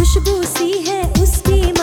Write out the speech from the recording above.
खुशबू सी है उसकी